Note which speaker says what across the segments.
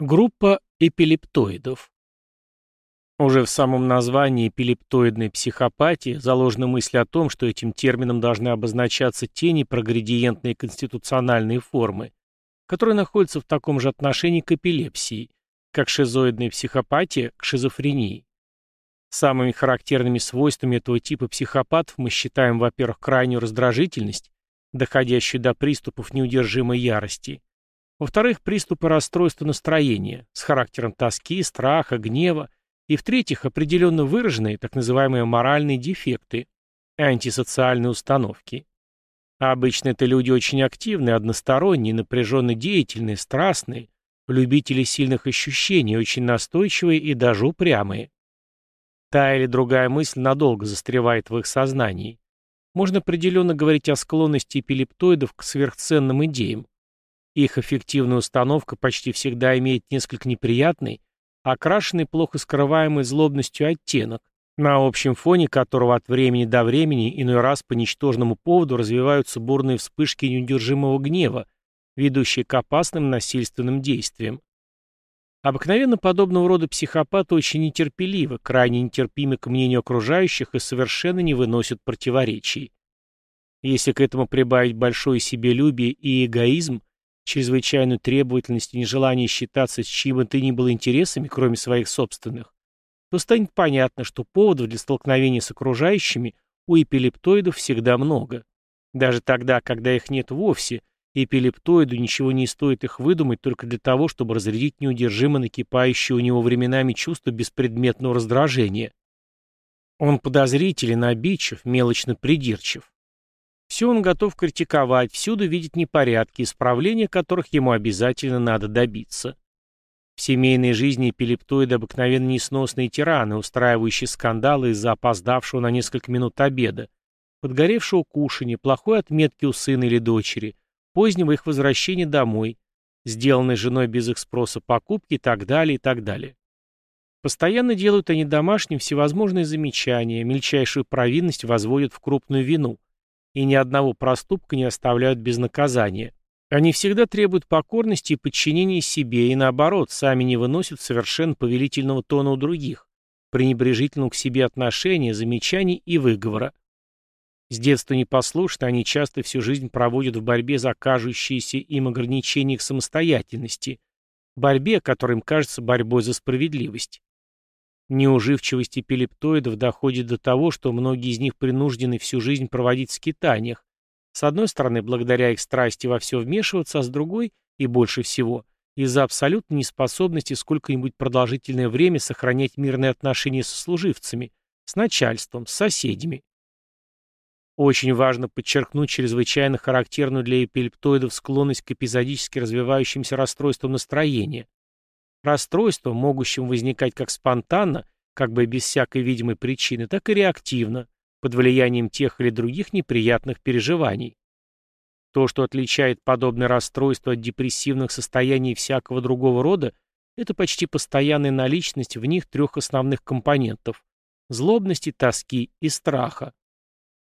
Speaker 1: Группа эпилептоидов. Уже в самом названии эпилептоидной психопатии заложена мысль о том, что этим термином должны обозначаться те непроградиентные конституциональные формы, которые находятся в таком же отношении к эпилепсии, как шизоидная психопатия к шизофрении. Самыми характерными свойствами этого типа психопатов мы считаем, во-первых, крайнюю раздражительность, доходящую до приступов неудержимой ярости, во-вторых, приступы расстройства настроения с характером тоски, страха, гнева. И в-третьих, определенно выраженные так называемые моральные дефекты, антисоциальные установки. А обычно это люди очень активные, односторонние, напряженно деятельные, страстные, любители сильных ощущений, очень настойчивые и даже упрямые. Та или другая мысль надолго застревает в их сознании. Можно определенно говорить о склонности эпилептоидов к сверхценным идеям. Их эффективная установка почти всегда имеет несколько неприятный, окрашенный плохо скрываемой злобностью оттенок, на общем фоне которого от времени до времени иной раз по ничтожному поводу развиваются бурные вспышки неудержимого гнева, ведущие к опасным насильственным действиям. Обыкновенно подобного рода психопаты очень нетерпеливы, крайне нетерпимы к мнению окружающих и совершенно не выносят противоречий. Если к этому прибавить большое себелюбие и эгоизм, чрезвычайную требовательность и нежелание считаться с чьим бы то ни было интересами, кроме своих собственных, то станет понятно, что поводов для столкновения с окружающими у эпилептоидов всегда много. Даже тогда, когда их нет вовсе, эпилептоиду ничего не стоит их выдумать только для того, чтобы разрядить неудержимо накипающее у него временами чувство беспредметного раздражения. Он подозрителен, обидчив, мелочно придирчив. Все он готов критиковать, всюду видит непорядки, исправления которых ему обязательно надо добиться. В семейной жизни эпилептоиды обыкновенно несносные тираны, устраивающие скандалы из-за опоздавшего на несколько минут обеда, подгоревшего кушания, плохой отметки у сына или дочери, позднего их возвращения домой, сделанной женой без их спроса покупки и так далее, и так далее. Постоянно делают они домашним всевозможные замечания, мельчайшую провинность возводят в крупную вину – и ни одного проступка не оставляют без наказания. Они всегда требуют покорности и подчинения себе, и наоборот, сами не выносят совершенно повелительного тона у других, пренебрежительного к себе отношения, замечаний и выговора. С детства непослушны, они часто всю жизнь проводят в борьбе за кажущиеся им ограничения их самостоятельности, борьбе, которая им кажется борьбой за справедливость. Неуживчивость эпилептоидов доходит до того, что многие из них принуждены всю жизнь проводить в скитаниях. С одной стороны, благодаря их страсти во все вмешиваться, а с другой, и больше всего, из-за абсолютной неспособности сколько-нибудь продолжительное время сохранять мирные отношения со служивцами, с начальством, с соседями. Очень важно подчеркнуть чрезвычайно характерную для эпилептоидов склонность к эпизодически развивающимся расстройствам настроения – Расстройство, могущим возникать как спонтанно, как бы без всякой видимой причины, так и реактивно, под влиянием тех или других неприятных переживаний. То, что отличает подобное расстройство от депрессивных состояний всякого другого рода, это почти постоянная наличность в них трех основных компонентов – злобности, тоски и страха.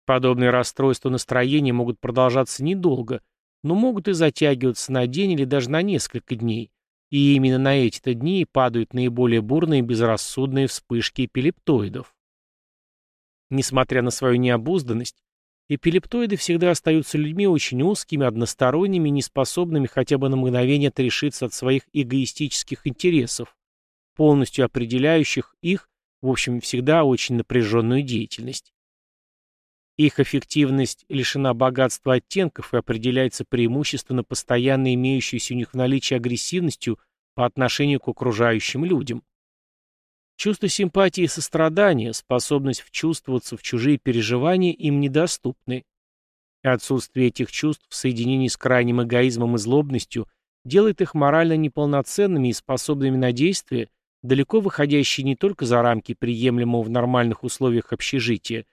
Speaker 1: Подобные расстройства настроения могут продолжаться недолго, но могут и затягиваться на день или даже на несколько дней, и именно на эти-то дни падают наиболее бурные безрассудные вспышки эпилептоидов. Несмотря на свою необузданность, эпилептоиды всегда остаются людьми очень узкими, односторонними, неспособными хотя бы на мгновение отрешиться от своих эгоистических интересов, полностью определяющих их, в общем, всегда очень напряженную деятельность. Их эффективность лишена богатства оттенков и определяется преимущественно постоянно имеющейся у них в наличии агрессивностью по отношению к окружающим людям. Чувство симпатии и сострадания, способность вчувствоваться в чужие переживания им недоступны. Отсутствие этих чувств в соединении с крайним эгоизмом и злобностью делает их морально неполноценными и способными на действия, далеко выходящие не только за рамки приемлемого в нормальных условиях общежития,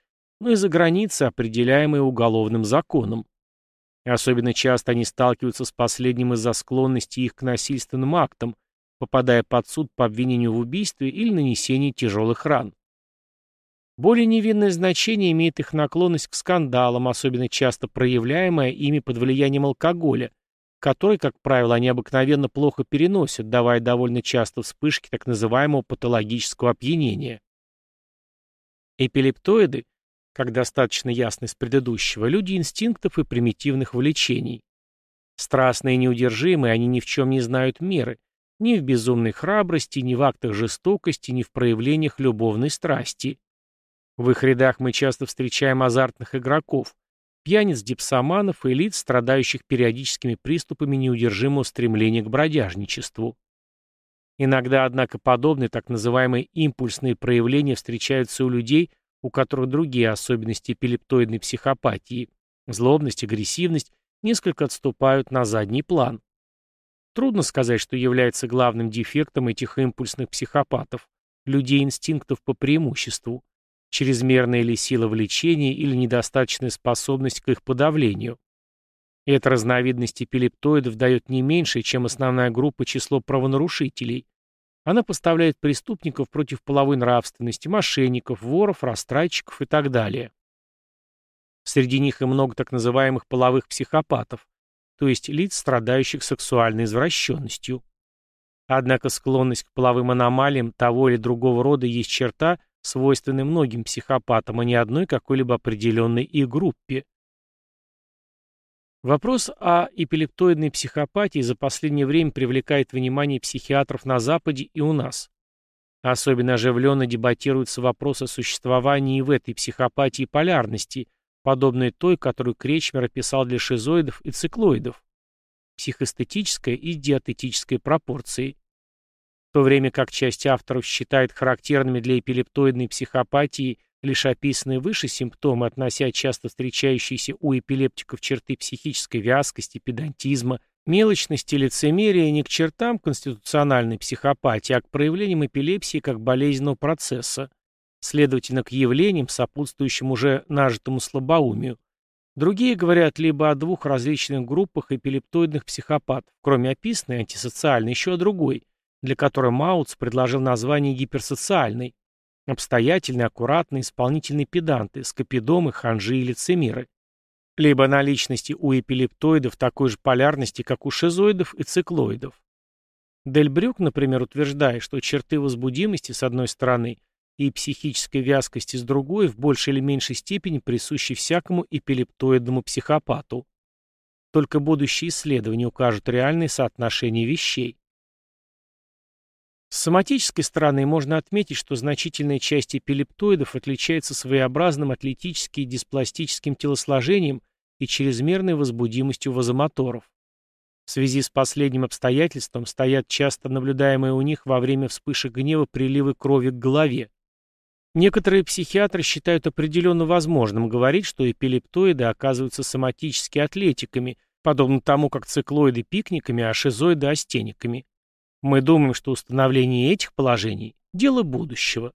Speaker 1: но и за границы, определяемые уголовным законом. И особенно часто они сталкиваются с последним из-за склонности их к насильственным актам, попадая под суд по обвинению в убийстве или нанесении тяжелых ран. Более невинное значение имеет их наклонность к скандалам, особенно часто проявляемая ими под влиянием алкоголя, которой, как правило, они обыкновенно плохо переносят, давая довольно часто вспышки так называемого патологического опьянения. Эпилептоиды, как достаточно ясно из предыдущего, люди инстинктов и примитивных влечений. Страстные и неудержимые, они ни в чем не знают меры, ни в безумной храбрости, ни в актах жестокости, ни в проявлениях любовной страсти. В их рядах мы часто встречаем азартных игроков, пьяниц, дипсоманов и лиц, страдающих периодическими приступами неудержимого стремления к бродяжничеству. Иногда, однако, подобные так называемые импульсные проявления встречаются у людей, у которых другие особенности эпилептоидной психопатии – злобность, агрессивность – несколько отступают на задний план. Трудно сказать, что является главным дефектом этих импульсных психопатов, людей инстинктов по преимуществу чрезмерная ли сила влечения или недостаточная способность к их подавлению. Эта разновидность эпилептоидов дает не меньше, чем основная группа число правонарушителей. Она поставляет преступников против половой нравственности, мошенников, воров, растратчиков и так далее. Среди них и много так называемых половых психопатов, то есть лиц, страдающих сексуальной извращенностью. Однако склонность к половым аномалиям того или другого рода есть черта, свойственны многим психопатам, а не одной какой-либо определенной их группе. Вопрос о эпилептоидной психопатии за последнее время привлекает внимание психиатров на Западе и у нас. Особенно оживленно дебатируется вопрос о существовании в этой психопатии полярности, подобной той, которую Кречмер описал для шизоидов и циклоидов, психоэстетической и диатетической пропорции в то время как часть авторов считает характерными для эпилептоидной психопатии лишь описанные выше симптомы, относя часто встречающиеся у эпилептиков черты психической вязкости, педантизма, мелочности, лицемерия не к чертам конституциональной психопатии, а к проявлениям эпилепсии как болезненного процесса, следовательно, к явлениям, сопутствующим уже нажитому слабоумию. Другие говорят либо о двух различных группах эпилептоидных психопатов, кроме описанной антисоциальной, еще о другой – для которой Маутс предложил название гиперсоциальной, обстоятельные, аккуратные, исполнительные педанты, скопидомы, ханжи и лицемеры. Либо на личности у эпилептоидов такой же полярности, как у шизоидов и циклоидов. Дельбрюк, например, утверждает, что черты возбудимости с одной стороны и психической вязкости с другой в большей или меньшей степени присущи всякому эпилептоидному психопату. Только будущие исследования укажут реальные соотношения вещей. С соматической стороны можно отметить, что значительная часть эпилептоидов отличается своеобразным атлетическим и диспластическим телосложением и чрезмерной возбудимостью вазомоторов. В связи с последним обстоятельством стоят часто наблюдаемые у них во время вспышек гнева приливы крови к голове. Некоторые психиатры считают определенно возможным говорить, что эпилептоиды оказываются соматически атлетиками, подобно тому, как циклоиды пикниками, а шизоиды астениками. Мы думаем, что установление этих положений – дело будущего.